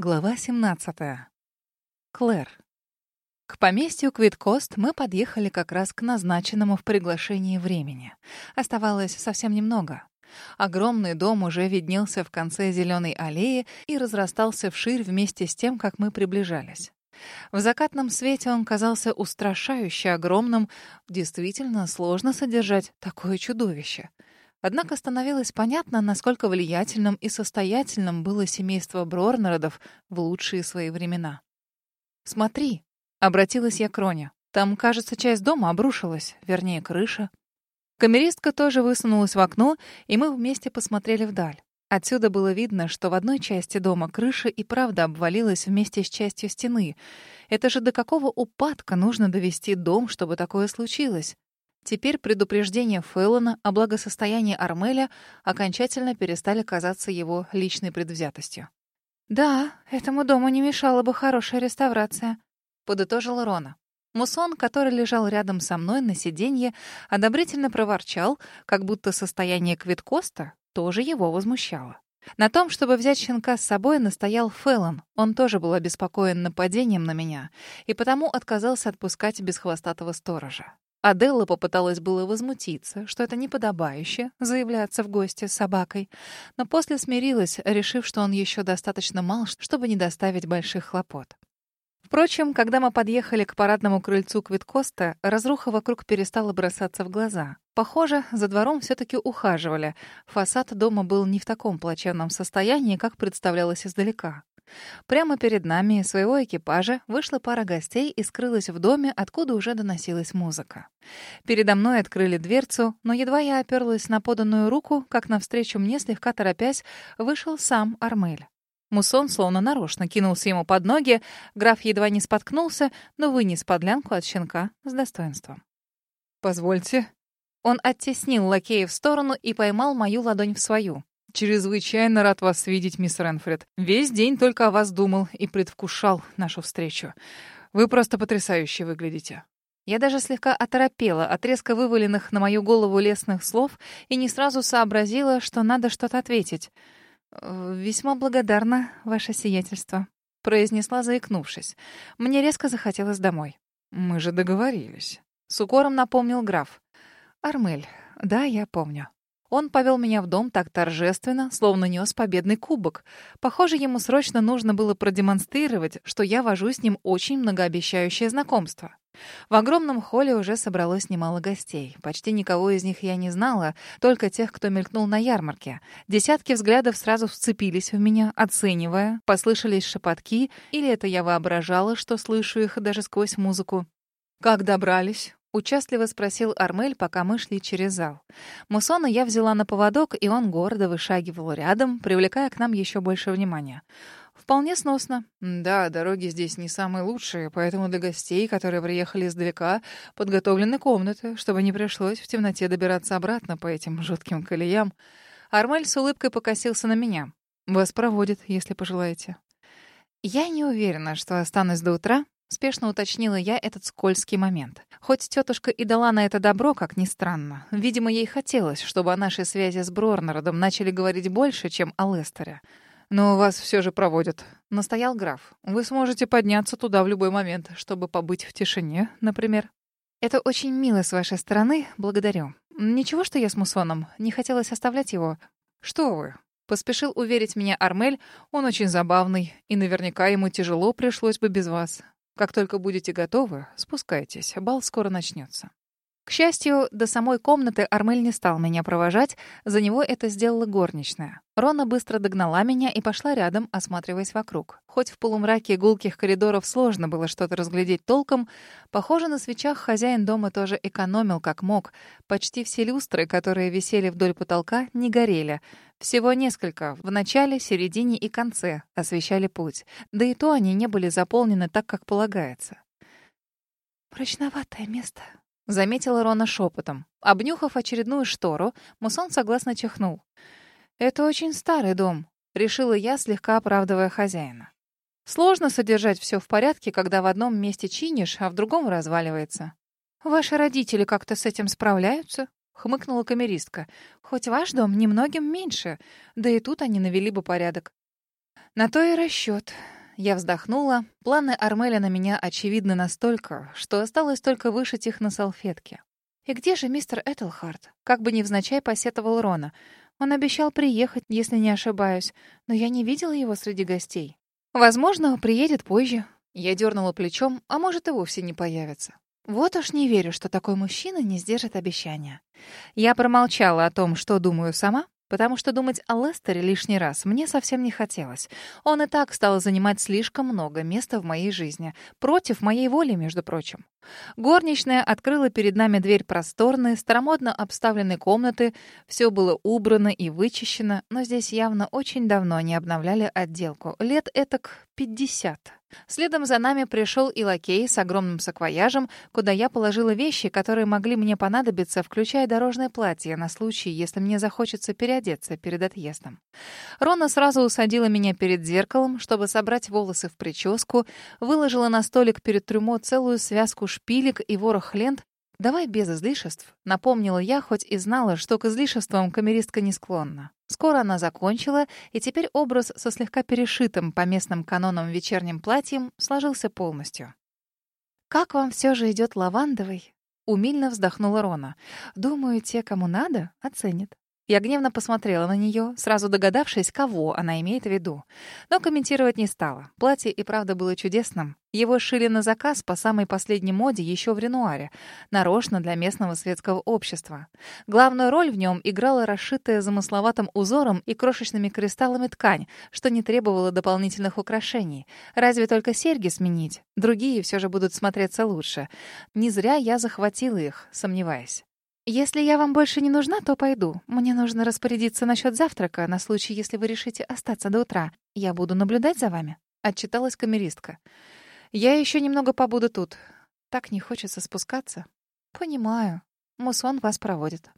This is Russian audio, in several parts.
Глава 17. Клэр. К поместью Квиткост мы подъехали как раз к назначенному в приглашении времени. Оставалось совсем немного. Огромный дом уже виднелся в конце зеленой аллеи и разрастался вширь вместе с тем, как мы приближались. В закатном свете он казался устрашающе огромным. Действительно сложно содержать такое чудовище — Однако становилось понятно, насколько влиятельным и состоятельным было семейство Брорнеродов в лучшие свои времена. «Смотри», — обратилась я к Роне, — «там, кажется, часть дома обрушилась, вернее, крыша». Камеристка тоже высунулась в окно, и мы вместе посмотрели вдаль. Отсюда было видно, что в одной части дома крыша и правда обвалилась вместе с частью стены. Это же до какого упадка нужно довести дом, чтобы такое случилось? Теперь предупреждения Фэллона о благосостоянии Армеля окончательно перестали казаться его личной предвзятостью. «Да, этому дому не мешала бы хорошая реставрация», — подытожила Рона. Мусон, который лежал рядом со мной на сиденье, одобрительно проворчал, как будто состояние Квиткоста тоже его возмущало. На том, чтобы взять щенка с собой, настоял Фэллон. Он тоже был обеспокоен нападением на меня и потому отказался отпускать бесхвостатого сторожа. Аделла попыталась было возмутиться, что это неподобающе заявляться в гости с собакой, но после смирилась, решив, что он еще достаточно мал, чтобы не доставить больших хлопот. Впрочем, когда мы подъехали к парадному крыльцу Квиткоста, разруха вокруг перестала бросаться в глаза. Похоже, за двором все-таки ухаживали. Фасад дома был не в таком плачевном состоянии, как представлялось издалека. Прямо перед нами из своего экипажа вышла пара гостей и скрылась в доме, откуда уже доносилась музыка. Передо мной открыли дверцу, но едва я оперлась на поданную руку, как навстречу мне, слегка торопясь, вышел сам Армель. Мусон словно нарочно кинулся ему под ноги, граф едва не споткнулся, но вынес подлянку от щенка с достоинством. «Позвольте». Он оттеснил лакея в сторону и поймал мою ладонь в свою. «Чрезвычайно рад вас видеть, мисс Ренфред. Весь день только о вас думал и предвкушал нашу встречу. Вы просто потрясающе выглядите». Я даже слегка оторопела от резко вываленных на мою голову лесных слов и не сразу сообразила, что надо что-то ответить. «Э, «Весьма благодарна, ваше сиятельство», — произнесла, заикнувшись. Мне резко захотелось домой. «Мы же договорились», — с укором напомнил граф. «Армель, да, я помню». Он повел меня в дом так торжественно, словно нес победный кубок. Похоже, ему срочно нужно было продемонстрировать, что я вожу с ним очень многообещающее знакомство. В огромном холле уже собралось немало гостей. Почти никого из них я не знала, только тех, кто мелькнул на ярмарке. Десятки взглядов сразу вцепились в меня, оценивая. Послышались шепотки, или это я воображала, что слышу их даже сквозь музыку. «Как добрались?» Участливо спросил Армель, пока мы шли через зал. Мусона я взяла на поводок, и он гордо вышагивал рядом, привлекая к нам еще больше внимания. Вполне сносно. Да, дороги здесь не самые лучшие, поэтому для гостей, которые приехали издалека, подготовлены комнаты, чтобы не пришлось в темноте добираться обратно по этим жутким колеям. Армель с улыбкой покосился на меня. Вас проводят, если пожелаете. Я не уверена, что останусь до утра, Спешно уточнила я этот скользкий момент. Хоть тетушка и дала на это добро, как ни странно. Видимо, ей хотелось, чтобы о нашей связи с Брорнеродом начали говорить больше, чем о Лестере. «Но вас все же проводят», — настоял граф. «Вы сможете подняться туда в любой момент, чтобы побыть в тишине, например». «Это очень мило с вашей стороны, благодарю. Ничего, что я с Мусоном, не хотелось оставлять его». «Что вы?» — поспешил уверить меня Армель. «Он очень забавный, и наверняка ему тяжело пришлось бы без вас. Как только будете готовы, спускайтесь, бал скоро начнется. К счастью, до самой комнаты Армель не стал меня провожать, за него это сделала горничная. Рона быстро догнала меня и пошла рядом, осматриваясь вокруг. Хоть в полумраке гулких коридоров сложно было что-то разглядеть толком, похоже, на свечах хозяин дома тоже экономил как мог. Почти все люстры, которые висели вдоль потолка, не горели. Всего несколько, в начале, середине и конце, освещали путь. Да и то они не были заполнены так, как полагается. «Мрачноватое место», — заметила Рона шепотом. Обнюхав очередную штору, Мусон согласно чихнул. «Это очень старый дом», — решила я, слегка оправдывая хозяина. «Сложно содержать все в порядке, когда в одном месте чинишь, а в другом разваливается». «Ваши родители как-то с этим справляются?» — хмыкнула камеристка. «Хоть ваш дом немногим меньше, да и тут они навели бы порядок». На то и расчет. Я вздохнула. Планы Армеля на меня очевидны настолько, что осталось только вышить их на салфетке. «И где же мистер Этельхард?» Как бы невзначай посетовал Рона. «Он обещал приехать, если не ошибаюсь, но я не видела его среди гостей. Возможно, приедет позже». Я дернула плечом, а может и вовсе не появится. Вот уж не верю, что такой мужчина не сдержит обещания. Я промолчала о том, что думаю сама, потому что думать о Лестере лишний раз мне совсем не хотелось. Он и так стал занимать слишком много места в моей жизни, против моей воли, между прочим. Горничная открыла перед нами дверь просторной, старомодно обставленной комнаты. Все было убрано и вычищено, но здесь явно очень давно не обновляли отделку. Лет этак пятьдесят. Следом за нами пришел и лакей с огромным саквояжем, куда я положила вещи, которые могли мне понадобиться, включая дорожное платье, на случай, если мне захочется переодеться перед отъездом. Рона сразу усадила меня перед зеркалом, чтобы собрать волосы в прическу, выложила на столик перед трюмо целую связку шпилек и ворох лент, «Давай без излишеств», — напомнила я, хоть и знала, что к излишествам камеристка не склонна. Скоро она закончила, и теперь образ со слегка перешитым по местным канонам вечерним платьем сложился полностью. «Как вам все же идет лавандовый?» — умильно вздохнула Рона. «Думаю, те, кому надо, оценят». Я гневно посмотрела на нее, сразу догадавшись, кого она имеет в виду. Но комментировать не стала. Платье и правда было чудесным. Его шили на заказ по самой последней моде еще в Ренуаре, нарочно для местного светского общества. Главную роль в нем играла расшитая замысловатым узором и крошечными кристаллами ткань, что не требовало дополнительных украшений. Разве только серьги сменить? Другие все же будут смотреться лучше. Не зря я захватила их, сомневаясь. «Если я вам больше не нужна, то пойду. Мне нужно распорядиться насчет завтрака, на случай, если вы решите остаться до утра. Я буду наблюдать за вами», — отчиталась камеристка. «Я еще немного побуду тут. Так не хочется спускаться». «Понимаю. Мусон вас проводит».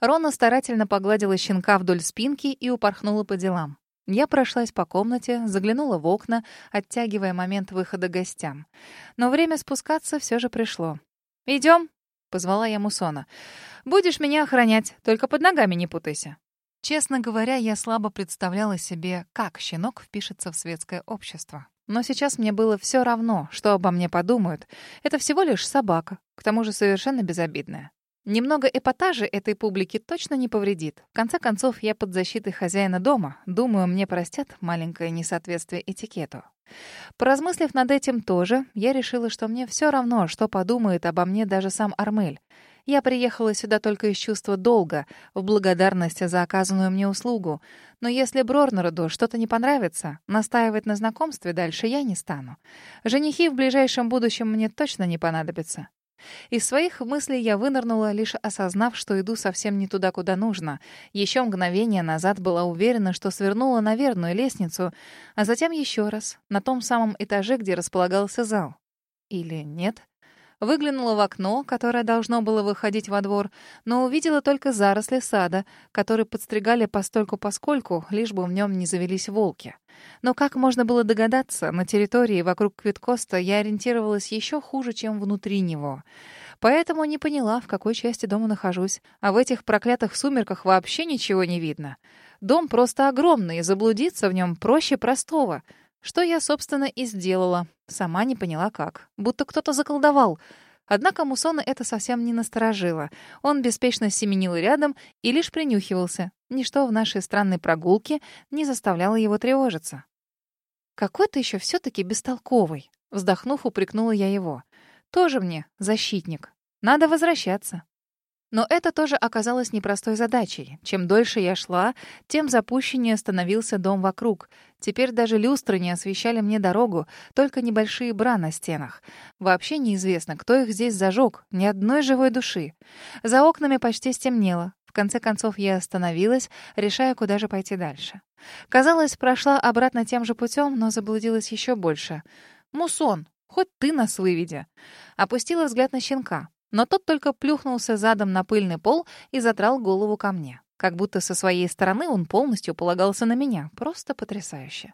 Рона старательно погладила щенка вдоль спинки и упорхнула по делам. Я прошлась по комнате, заглянула в окна, оттягивая момент выхода гостям. Но время спускаться все же пришло. «Идем», — позвала я Мусона. «Будешь меня охранять, только под ногами не путайся». Честно говоря, я слабо представляла себе, как щенок впишется в светское общество. Но сейчас мне было все равно, что обо мне подумают. Это всего лишь собака, к тому же совершенно безобидная. Немного эпатажа этой публики точно не повредит. В конце концов, я под защитой хозяина дома. Думаю, мне простят маленькое несоответствие этикету. Поразмыслив над этим тоже, я решила, что мне все равно, что подумает обо мне даже сам Армель. Я приехала сюда только из чувства долга, в благодарность за оказанную мне услугу. Но если Брорнероду что-то не понравится, настаивать на знакомстве дальше я не стану. Женихи в ближайшем будущем мне точно не понадобятся. Из своих мыслей я вынырнула, лишь осознав, что иду совсем не туда, куда нужно. Еще мгновение назад была уверена, что свернула на верную лестницу, а затем еще раз, на том самом этаже, где располагался зал. Или нет? Выглянула в окно, которое должно было выходить во двор, но увидела только заросли сада, которые подстригали постольку-поскольку, лишь бы в нем не завелись волки. Но, как можно было догадаться, на территории вокруг Квиткоста я ориентировалась еще хуже, чем внутри него. Поэтому не поняла, в какой части дома нахожусь, а в этих проклятых сумерках вообще ничего не видно. Дом просто огромный, и заблудиться в нем проще простого — что я, собственно, и сделала. Сама не поняла как. Будто кто-то заколдовал. Однако Мусона это совсем не насторожило. Он беспечно семенил рядом и лишь принюхивался. Ничто в нашей странной прогулке не заставляло его тревожиться. «Какой ты еще все-таки бестолковый!» Вздохнув, упрекнула я его. «Тоже мне защитник. Надо возвращаться». Но это тоже оказалось непростой задачей. Чем дольше я шла, тем запущеннее становился дом вокруг. Теперь даже люстры не освещали мне дорогу, только небольшие бра на стенах. Вообще неизвестно, кто их здесь зажег, ни одной живой души. За окнами почти стемнело. В конце концов я остановилась, решая, куда же пойти дальше. Казалось, прошла обратно тем же путем, но заблудилась еще больше. «Мусон, хоть ты нас выведи!» Опустила взгляд на щенка. Но тот только плюхнулся задом на пыльный пол и задрал голову ко мне. Как будто со своей стороны он полностью полагался на меня. Просто потрясающе.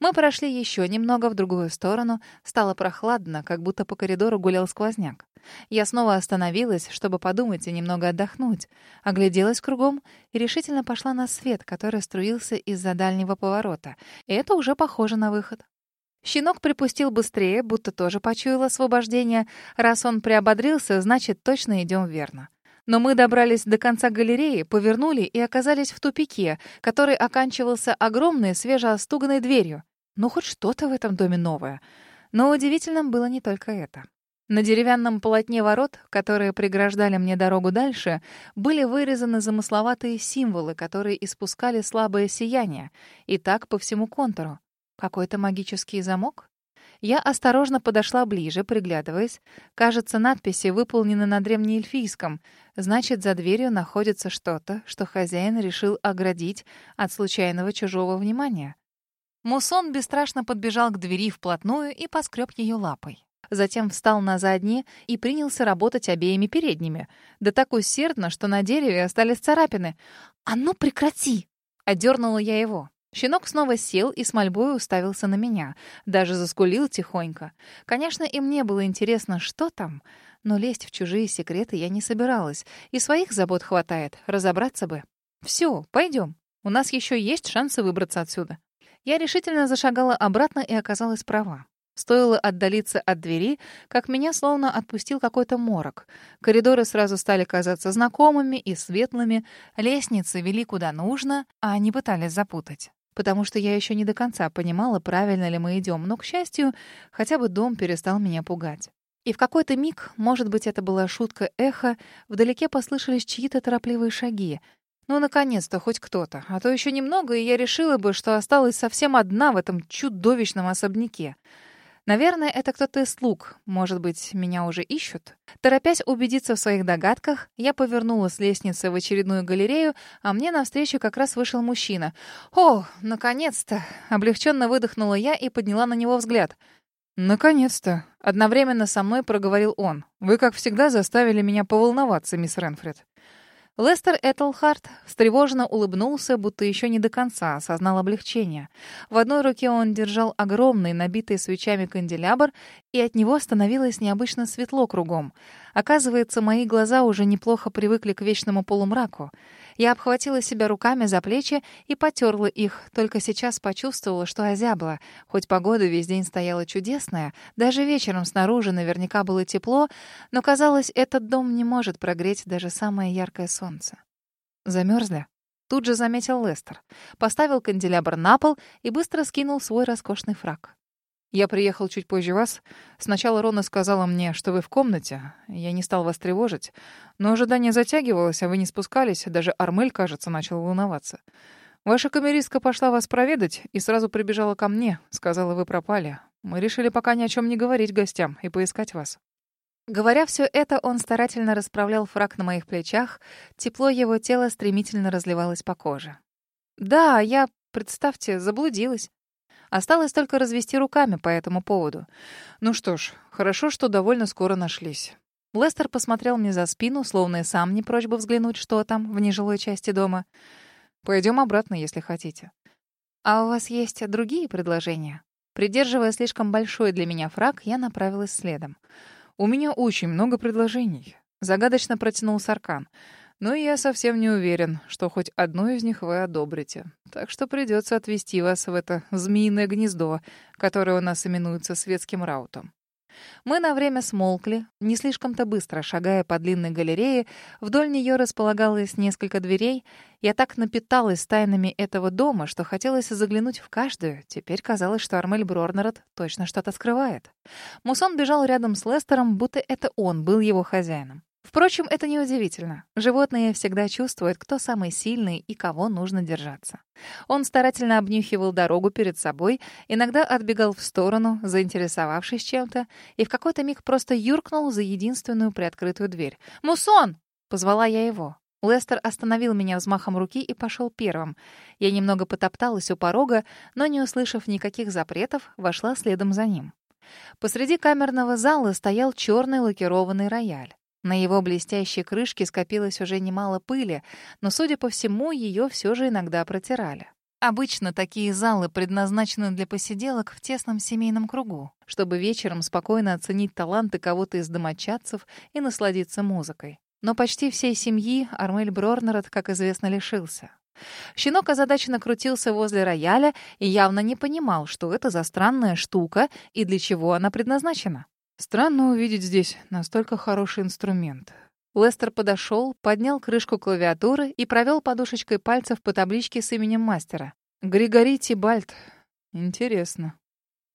Мы прошли еще немного в другую сторону. Стало прохладно, как будто по коридору гулял сквозняк. Я снова остановилась, чтобы подумать и немного отдохнуть. Огляделась кругом и решительно пошла на свет, который струился из-за дальнего поворота. И это уже похоже на выход. Щенок припустил быстрее, будто тоже почуял освобождение. Раз он приободрился, значит, точно идем верно. Но мы добрались до конца галереи, повернули и оказались в тупике, который оканчивался огромной свежеостуганной дверью. Ну, хоть что-то в этом доме новое. Но удивительным было не только это. На деревянном полотне ворот, которые преграждали мне дорогу дальше, были вырезаны замысловатые символы, которые испускали слабое сияние, и так по всему контуру. Какой-то магический замок? Я осторожно подошла ближе, приглядываясь. Кажется, надписи выполнены на древнеэльфийском. Значит, за дверью находится что-то, что хозяин решил оградить от случайного чужого внимания. Мусон бесстрашно подбежал к двери вплотную и поскреб ее лапой. Затем встал на задние и принялся работать обеими передними. Да так усердно, что на дереве остались царапины. «А ну прекрати!» — одернула я его. Щенок снова сел и с мольбой уставился на меня. Даже заскулил тихонько. Конечно, и мне было интересно, что там, но лезть в чужие секреты я не собиралась. И своих забот хватает, разобраться бы. Все, пойдем. У нас еще есть шансы выбраться отсюда. Я решительно зашагала обратно и оказалась права. Стоило отдалиться от двери, как меня словно отпустил какой-то морок. Коридоры сразу стали казаться знакомыми и светлыми, лестницы вели куда нужно, а они пытались запутать потому что я еще не до конца понимала, правильно ли мы идем, но, к счастью, хотя бы дом перестал меня пугать. И в какой-то миг, может быть, это была шутка эхо, вдалеке послышались чьи-то торопливые шаги. Ну, наконец-то, хоть кто-то. А то еще немного, и я решила бы, что осталась совсем одна в этом чудовищном особняке. Наверное, это кто-то из слуг. Может быть, меня уже ищут? Торопясь убедиться в своих догадках, я повернула с лестницы в очередную галерею, а мне навстречу как раз вышел мужчина. «О, наконец-то!» — облегченно выдохнула я и подняла на него взгляд. «Наконец-то!» — одновременно со мной проговорил он. «Вы, как всегда, заставили меня поволноваться, мисс Ренфред». Лестер Этельхарт встревоженно улыбнулся, будто еще не до конца осознал облегчение. В одной руке он держал огромный, набитый свечами канделябр, и от него становилось необычно светло кругом. Оказывается, мои глаза уже неплохо привыкли к вечному полумраку. Я обхватила себя руками за плечи и потерла их, только сейчас почувствовала, что озябла. Хоть погода весь день стояла чудесная, даже вечером снаружи наверняка было тепло, но, казалось, этот дом не может прогреть даже самое яркое солнце. Замерзли? Тут же заметил Лестер. Поставил канделябр на пол и быстро скинул свой роскошный фраг. Я приехал чуть позже вас. Сначала Рона сказала мне, что вы в комнате. Я не стал вас тревожить. Но ожидание затягивалось, а вы не спускались. Даже Армель, кажется, начал волноваться. Ваша камеристка пошла вас проведать и сразу прибежала ко мне. Сказала, вы пропали. Мы решили пока ни о чем не говорить гостям и поискать вас. Говоря все это, он старательно расправлял фраг на моих плечах. Тепло его тела стремительно разливалось по коже. «Да, я, представьте, заблудилась. Осталось только развести руками по этому поводу. Ну что ж, хорошо, что довольно скоро нашлись. Лестер посмотрел мне за спину, словно и сам не прочь бы взглянуть, что там, в нежилой части дома. Пойдем обратно, если хотите. А у вас есть другие предложения? Придерживая слишком большой для меня фраг, я направилась следом. У меня очень много предложений. Загадочно протянул Саркан. Но я совсем не уверен, что хоть одну из них вы одобрите. Так что придется отвезти вас в это змеиное гнездо, которое у нас именуется светским раутом. Мы на время смолкли, не слишком-то быстро шагая по длинной галерее. Вдоль нее располагалось несколько дверей. Я так напиталась тайнами этого дома, что хотелось заглянуть в каждую. Теперь казалось, что Армель Брорнерот точно что-то скрывает. Мусон бежал рядом с Лестером, будто это он был его хозяином. Впрочем, это не удивительно. Животные всегда чувствуют, кто самый сильный и кого нужно держаться. Он старательно обнюхивал дорогу перед собой, иногда отбегал в сторону, заинтересовавшись чем-то, и в какой-то миг просто юркнул за единственную приоткрытую дверь. «Мусон!» — позвала я его. Лестер остановил меня взмахом руки и пошел первым. Я немного потопталась у порога, но, не услышав никаких запретов, вошла следом за ним. Посреди камерного зала стоял черный лакированный рояль. На его блестящей крышке скопилось уже немало пыли, но, судя по всему, ее все же иногда протирали. Обычно такие залы предназначены для посиделок в тесном семейном кругу, чтобы вечером спокойно оценить таланты кого-то из домочадцев и насладиться музыкой. Но почти всей семьи Армель Брорнерот, как известно, лишился. Щенок озадаченно крутился возле рояля и явно не понимал, что это за странная штука и для чего она предназначена. Странно увидеть здесь настолько хороший инструмент. Лестер подошел, поднял крышку клавиатуры и провел подушечкой пальцев по табличке с именем мастера. Григорий Тибальт. Интересно.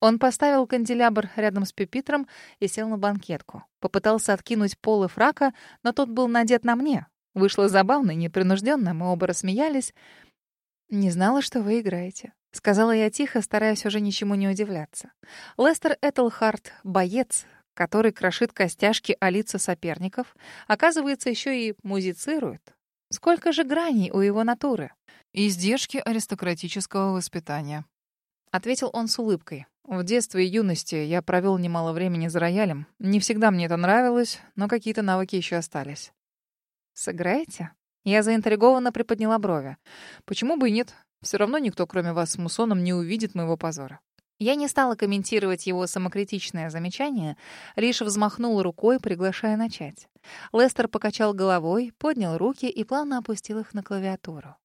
Он поставил канделябр рядом с пепитром и сел на банкетку. Попытался откинуть полы фрака, но тот был надет на мне. Вышло забавно и непринужденно, мы оба рассмеялись. «Не знала, что вы играете», — сказала я тихо, стараясь уже ничему не удивляться. Лестер Этельхарт — боец, который крошит костяшки о лица соперников, оказывается, еще и музицирует. Сколько же граней у его натуры? Издержки аристократического воспитания. Ответил он с улыбкой. В детстве и юности я провел немало времени за роялем. Не всегда мне это нравилось, но какие-то навыки еще остались. «Сыграете?» Я заинтригованно приподняла брови. «Почему бы и нет? Все равно никто, кроме вас с Мусоном, не увидит моего позора». Я не стала комментировать его самокритичное замечание, лишь взмахнула рукой, приглашая начать. Лестер покачал головой, поднял руки и плавно опустил их на клавиатуру.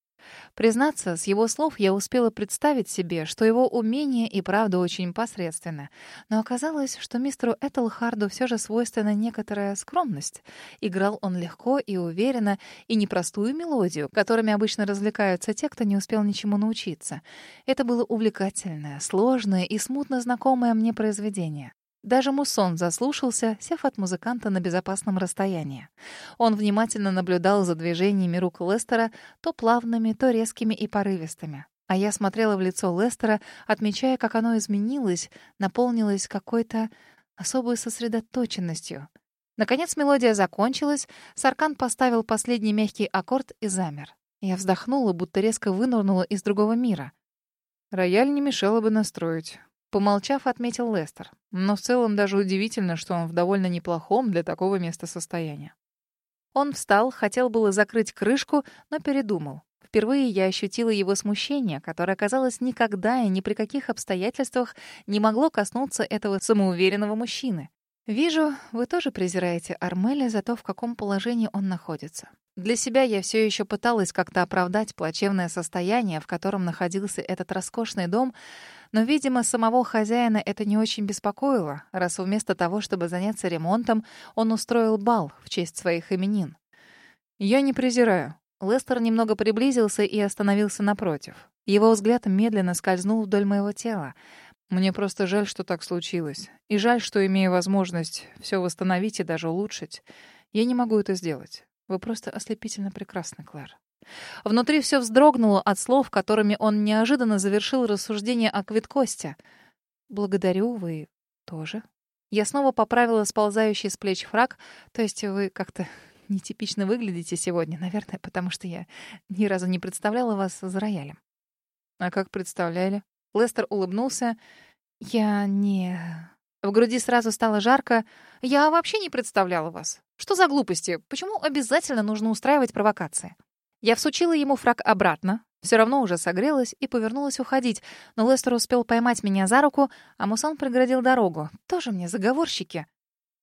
Признаться, с его слов я успела представить себе, что его умение и правда очень посредственно. Но оказалось, что мистеру Этельхарду все же свойственна некоторая скромность. Играл он легко и уверенно, и непростую мелодию, которыми обычно развлекаются те, кто не успел ничему научиться. Это было увлекательное, сложное и смутно знакомое мне произведение. Даже Муссон заслушался, сев от музыканта на безопасном расстоянии. Он внимательно наблюдал за движениями рук Лестера, то плавными, то резкими и порывистыми. А я смотрела в лицо Лестера, отмечая, как оно изменилось, наполнилось какой-то особой сосредоточенностью. Наконец мелодия закончилась, Саркан поставил последний мягкий аккорд и замер. Я вздохнула, будто резко вынырнула из другого мира. Рояль не мешало бы настроить. Помолчав, отметил Лестер. Но в целом даже удивительно, что он в довольно неплохом для такого места состояния. Он встал, хотел было закрыть крышку, но передумал. Впервые я ощутила его смущение, которое, казалось, никогда и ни при каких обстоятельствах не могло коснуться этого самоуверенного мужчины. «Вижу, вы тоже презираете Армеля за то, в каком положении он находится. Для себя я все еще пыталась как-то оправдать плачевное состояние, в котором находился этот роскошный дом, но, видимо, самого хозяина это не очень беспокоило, раз вместо того, чтобы заняться ремонтом, он устроил бал в честь своих именин. «Я не презираю». Лестер немного приблизился и остановился напротив. Его взгляд медленно скользнул вдоль моего тела. Мне просто жаль, что так случилось. И жаль, что, имея возможность все восстановить и даже улучшить, я не могу это сделать. Вы просто ослепительно прекрасны, Клэр. Внутри все вздрогнуло от слов, которыми он неожиданно завершил рассуждение о Квиткосте. «Благодарю, вы тоже». Я снова поправила сползающий с плеч фраг, то есть вы как-то нетипично выглядите сегодня, наверное, потому что я ни разу не представляла вас за роялем. А как представляли? Лестер улыбнулся. Я не... В груди сразу стало жарко. Я вообще не представляла вас. Что за глупости? Почему обязательно нужно устраивать провокации? Я всучила ему фраг обратно, все равно уже согрелась и повернулась уходить, но Лестер успел поймать меня за руку, а Мусан преградил дорогу. Тоже мне заговорщики.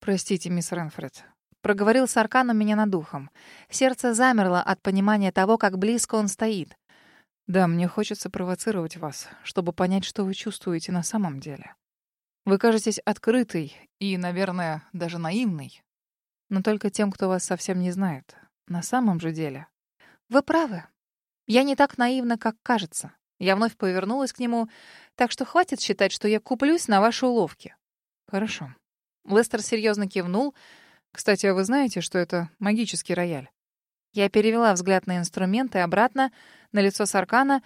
«Простите, мисс Ренфред», — проговорил Саркан у меня над духом. Сердце замерло от понимания того, как близко он стоит. «Да, мне хочется провоцировать вас, чтобы понять, что вы чувствуете на самом деле. Вы кажетесь открытой и, наверное, даже наивной, но только тем, кто вас совсем не знает. На самом же деле. Вы правы. Я не так наивна, как кажется. Я вновь повернулась к нему, так что хватит считать, что я куплюсь на ваши уловки. Хорошо. Лестер серьезно кивнул. Кстати, а вы знаете, что это магический рояль? Я перевела взгляд на инструменты обратно на лицо Саркана.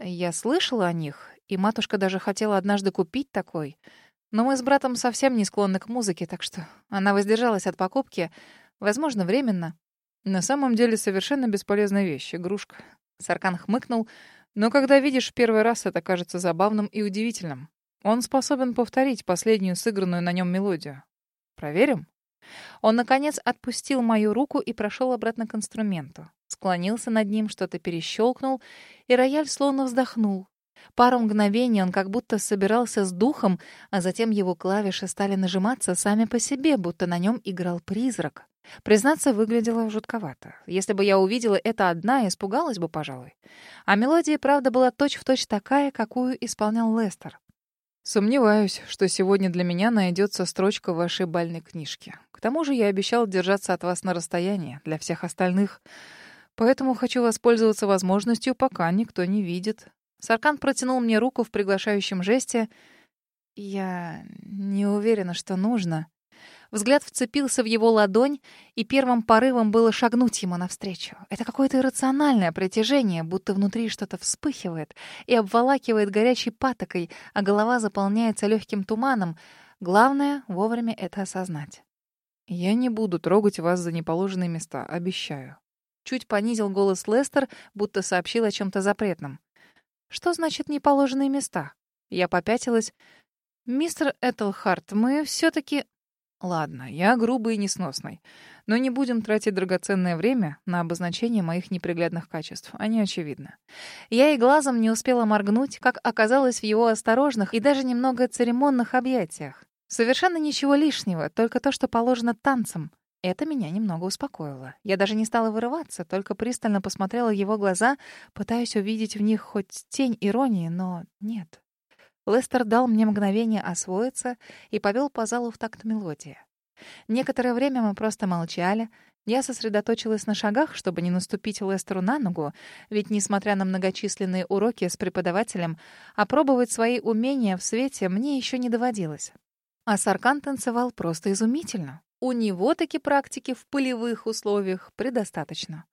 Я слышала о них, и матушка даже хотела однажды купить такой — но мы с братом совсем не склонны к музыке, так что она воздержалась от покупки, возможно, временно. На самом деле совершенно бесполезная вещь, игрушка. Саркан хмыкнул, но когда видишь первый раз, это кажется забавным и удивительным. Он способен повторить последнюю сыгранную на нем мелодию. Проверим? Он, наконец, отпустил мою руку и прошел обратно к инструменту. Склонился над ним, что-то перещелкнул, и рояль словно вздохнул. Пару мгновений он как будто собирался с духом, а затем его клавиши стали нажиматься сами по себе, будто на нем играл призрак. Признаться, выглядело жутковато. Если бы я увидела это одна, испугалась бы, пожалуй. А мелодия, правда, была точь-в-точь точь такая, какую исполнял Лестер. Сомневаюсь, что сегодня для меня найдется строчка в вашей бальной книжке. К тому же я обещал держаться от вас на расстоянии для всех остальных. Поэтому хочу воспользоваться возможностью, пока никто не видит. Саркан протянул мне руку в приглашающем жесте. Я не уверена, что нужно. Взгляд вцепился в его ладонь, и первым порывом было шагнуть ему навстречу. Это какое-то иррациональное притяжение, будто внутри что-то вспыхивает и обволакивает горячей патокой, а голова заполняется легким туманом. Главное — вовремя это осознать. «Я не буду трогать вас за неположенные места, обещаю». Чуть понизил голос Лестер, будто сообщил о чем-то запретном. «Что значит неположенные места?» Я попятилась. «Мистер Этельхарт, мы все-таки...» Ладно, я грубый и несносный. Но не будем тратить драгоценное время на обозначение моих неприглядных качеств. Они очевидны. Я и глазом не успела моргнуть, как оказалось в его осторожных и даже немного церемонных объятиях. Совершенно ничего лишнего, только то, что положено танцам. Это меня немного успокоило. Я даже не стала вырываться, только пристально посмотрела его глаза, пытаясь увидеть в них хоть тень иронии, но нет. Лестер дал мне мгновение освоиться и повел по залу в такт мелодии. Некоторое время мы просто молчали. Я сосредоточилась на шагах, чтобы не наступить Лестеру на ногу, ведь, несмотря на многочисленные уроки с преподавателем, опробовать свои умения в свете мне еще не доводилось. А Саркан танцевал просто изумительно. У него таки практики в полевых условиях предостаточно.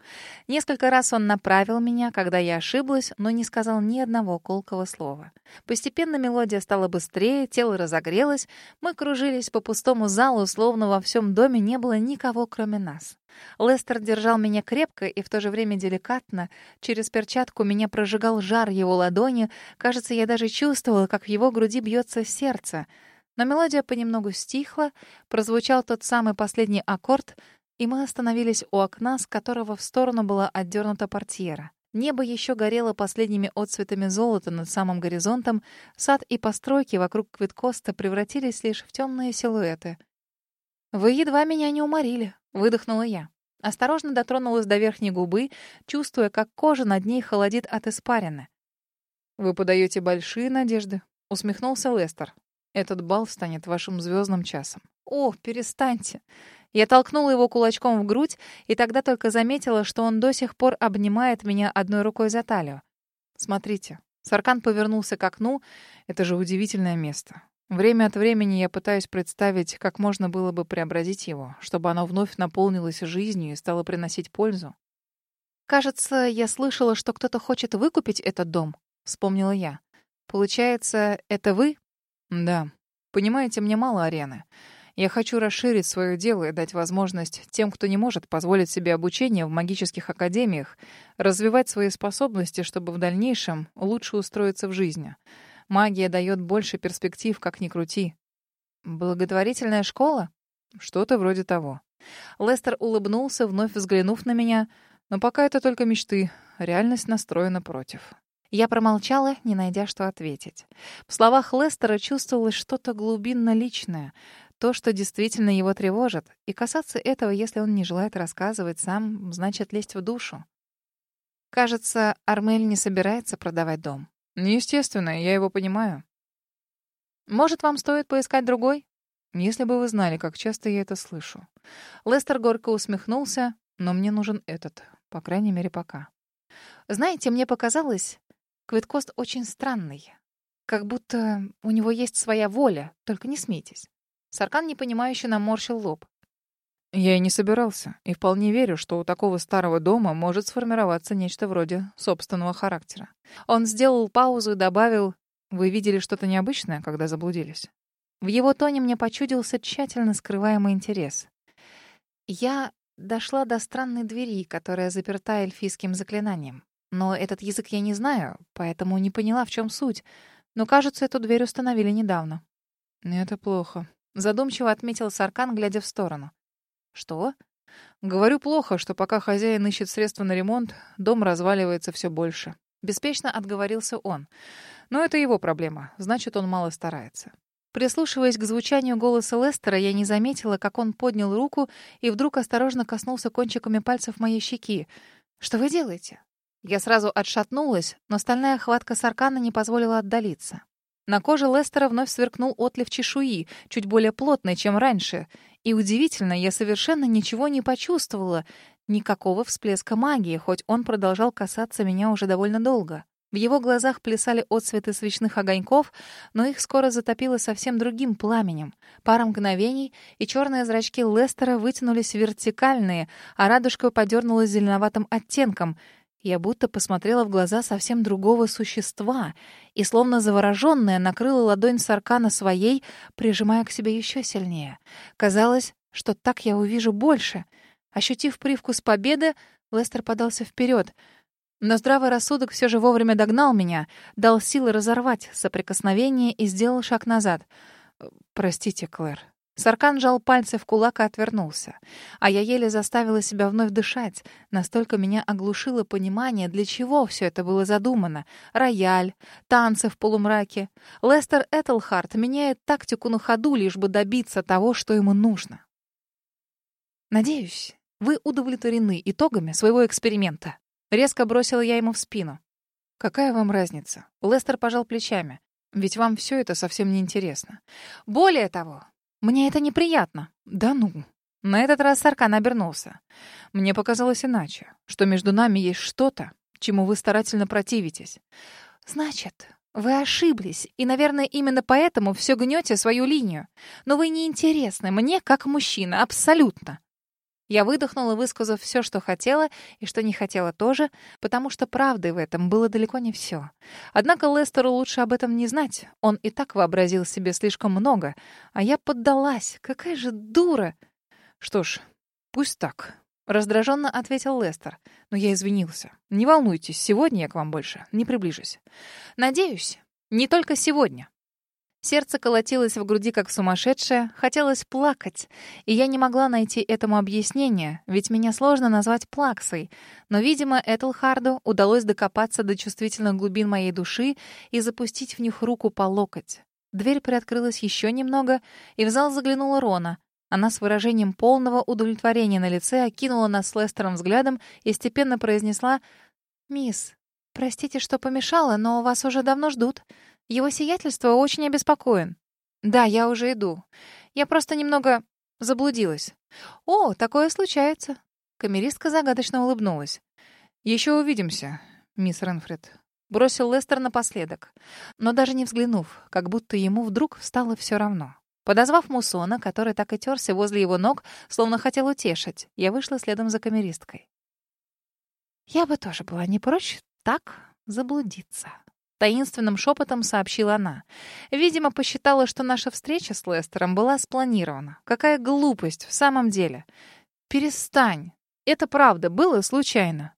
Несколько раз он направил меня, когда я ошиблась, но не сказал ни одного колкого слова. Постепенно мелодия стала быстрее, тело разогрелось, мы кружились по пустому залу, словно во всем доме не было никого, кроме нас. Лестер держал меня крепко и в то же время деликатно. Через перчатку меня прожигал жар его ладони. Кажется, я даже чувствовала, как в его груди бьется сердце — но мелодия понемногу стихла, прозвучал тот самый последний аккорд, и мы остановились у окна, с которого в сторону была отдернута портьера. Небо еще горело последними отцветами золота над самым горизонтом, сад и постройки вокруг Квиткоста превратились лишь в темные силуэты. «Вы едва меня не уморили», — выдохнула я. Осторожно дотронулась до верхней губы, чувствуя, как кожа над ней холодит от испарины. «Вы подаете большие надежды», — усмехнулся Лестер. Этот бал станет вашим звездным часом. О, перестаньте. Я толкнула его кулачком в грудь, и тогда только заметила, что он до сих пор обнимает меня одной рукой за талию. Смотрите. Саркан повернулся к окну. Это же удивительное место. Время от времени я пытаюсь представить, как можно было бы преобразить его, чтобы оно вновь наполнилось жизнью и стало приносить пользу. «Кажется, я слышала, что кто-то хочет выкупить этот дом», — вспомнила я. «Получается, это вы да. Понимаете, мне мало арены. Я хочу расширить свое дело и дать возможность тем, кто не может позволить себе обучение в магических академиях, развивать свои способности, чтобы в дальнейшем лучше устроиться в жизни. Магия дает больше перспектив, как ни крути. Благотворительная школа? Что-то вроде того. Лестер улыбнулся, вновь взглянув на меня. Но пока это только мечты. Реальность настроена против. Я промолчала, не найдя, что ответить. В словах Лестера чувствовалось что-то глубинно личное, то, что действительно его тревожит, и касаться этого, если он не желает рассказывать сам, значит лезть в душу. Кажется, Армель не собирается продавать дом. Естественно, я его понимаю. Может, вам стоит поискать другой? Если бы вы знали, как часто я это слышу. Лестер горько усмехнулся, но мне нужен этот, по крайней мере, пока. Знаете, мне показалось, Квиткост очень странный. Как будто у него есть своя воля, только не смейтесь. Саркан непонимающе наморщил лоб. Я и не собирался, и вполне верю, что у такого старого дома может сформироваться нечто вроде собственного характера. Он сделал паузу и добавил, «Вы видели что-то необычное, когда заблудились?» В его тоне мне почудился тщательно скрываемый интерес. Я дошла до странной двери, которая заперта эльфийским заклинанием. Но этот язык я не знаю, поэтому не поняла, в чем суть. Но, кажется, эту дверь установили недавно. «Это плохо», — задумчиво отметил Саркан, глядя в сторону. Что? Говорю плохо, что пока хозяин ищет средства на ремонт, дом разваливается все больше. Беспечно отговорился он. Но это его проблема, значит, он мало старается. Прислушиваясь к звучанию голоса Лестера, я не заметила, как он поднял руку и вдруг осторожно коснулся кончиками пальцев моей щеки. «Что вы делаете?» Я сразу отшатнулась, но стальная хватка Саркана не позволила отдалиться. На коже Лестера вновь сверкнул отлив чешуи, чуть более плотный, чем раньше. И удивительно, я совершенно ничего не почувствовала. Никакого всплеска магии, хоть он продолжал касаться меня уже довольно долго. В его глазах плясали отсветы свечных огоньков, но их скоро затопило совсем другим пламенем. Пара мгновений, и черные зрачки Лестера вытянулись вертикальные, а радужка подернулась зеленоватым оттенком — я будто посмотрела в глаза совсем другого существа и, словно завороженная, накрыла ладонь Саркана своей, прижимая к себе еще сильнее. Казалось, что так я увижу больше. Ощутив привкус победы, Лестер подался вперед. Но здравый рассудок все же вовремя догнал меня, дал силы разорвать соприкосновение и сделал шаг назад. «Простите, Клэр», Саркан жал пальцы в кулак и отвернулся. А я еле заставила себя вновь дышать. Настолько меня оглушило понимание, для чего все это было задумано. Рояль, танцы в полумраке. Лестер Этельхарт меняет тактику на ходу, лишь бы добиться того, что ему нужно. «Надеюсь, вы удовлетворены итогами своего эксперимента». Резко бросила я ему в спину. «Какая вам разница?» Лестер пожал плечами. «Ведь вам все это совсем не интересно. Более того, мне это неприятно. Да ну. На этот раз Саркан обернулся. Мне показалось иначе, что между нами есть что-то, чему вы старательно противитесь. Значит, вы ошиблись, и, наверное, именно поэтому все гнете свою линию. Но вы не интересны мне как мужчина, абсолютно. Я выдохнула, высказав все, что хотела, и что не хотела тоже, потому что правды в этом было далеко не все. Однако Лестеру лучше об этом не знать. Он и так вообразил себе слишком много. А я поддалась. Какая же дура! Что ж, пусть так. Раздраженно ответил Лестер. Но я извинился. Не волнуйтесь, сегодня я к вам больше не приближусь. Надеюсь, не только сегодня. Сердце колотилось в груди как сумасшедшее, хотелось плакать, и я не могла найти этому объяснение, ведь меня сложно назвать плаксой. Но, видимо, Этелхарду удалось докопаться до чувствительных глубин моей души и запустить в них руку по локоть. Дверь приоткрылась еще немного, и в зал заглянула Рона. Она с выражением полного удовлетворения на лице окинула нас с Лестером взглядом и степенно произнесла «Мисс, простите, что помешала, но вас уже давно ждут». Его сиятельство очень обеспокоен. Да, я уже иду. Я просто немного заблудилась. О, такое случается. Камеристка загадочно улыбнулась. Еще увидимся, мисс Ренфред. Бросил Лестер напоследок, но даже не взглянув, как будто ему вдруг стало все равно. Подозвав Мусона, который так и терся возле его ног, словно хотел утешить, я вышла следом за камеристкой. Я бы тоже была не прочь так заблудиться. Таинственным шепотом сообщила она. Видимо, посчитала, что наша встреча с Лестером была спланирована. Какая глупость в самом деле. Перестань. Это правда было случайно.